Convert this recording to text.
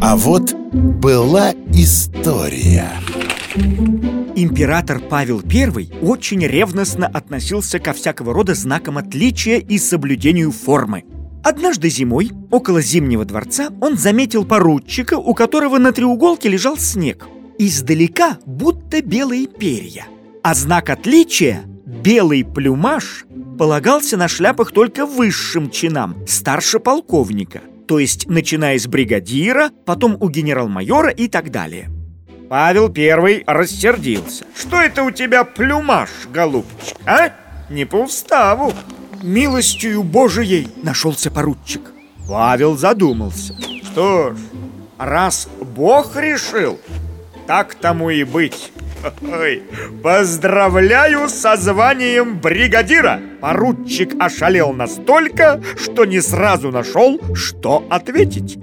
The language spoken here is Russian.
А вот была история Император Павел I очень ревностно относился ко всякого рода знакам отличия и соблюдению формы. Однажды зимой, около Зимнего дворца, он заметил поручика, у которого на треуголке лежал снег. Издалека будто белые перья. А знак отличия, белый плюмаж, полагался на шляпах только высшим чинам, старше полковника, то есть начиная с бригадира, потом у генерал-майора и так далее. Павел Первый рассердился. «Что это у тебя плюмаж, голубчик, а? Не по уставу!» «Милостью Божией!» — нашелся поручик. Павел задумался. «Что ж, раз Бог решил, так тому и быть!» Ой, поздравляю со званием бригадира! Поручик ошалел настолько, что не сразу нашел, что ответить.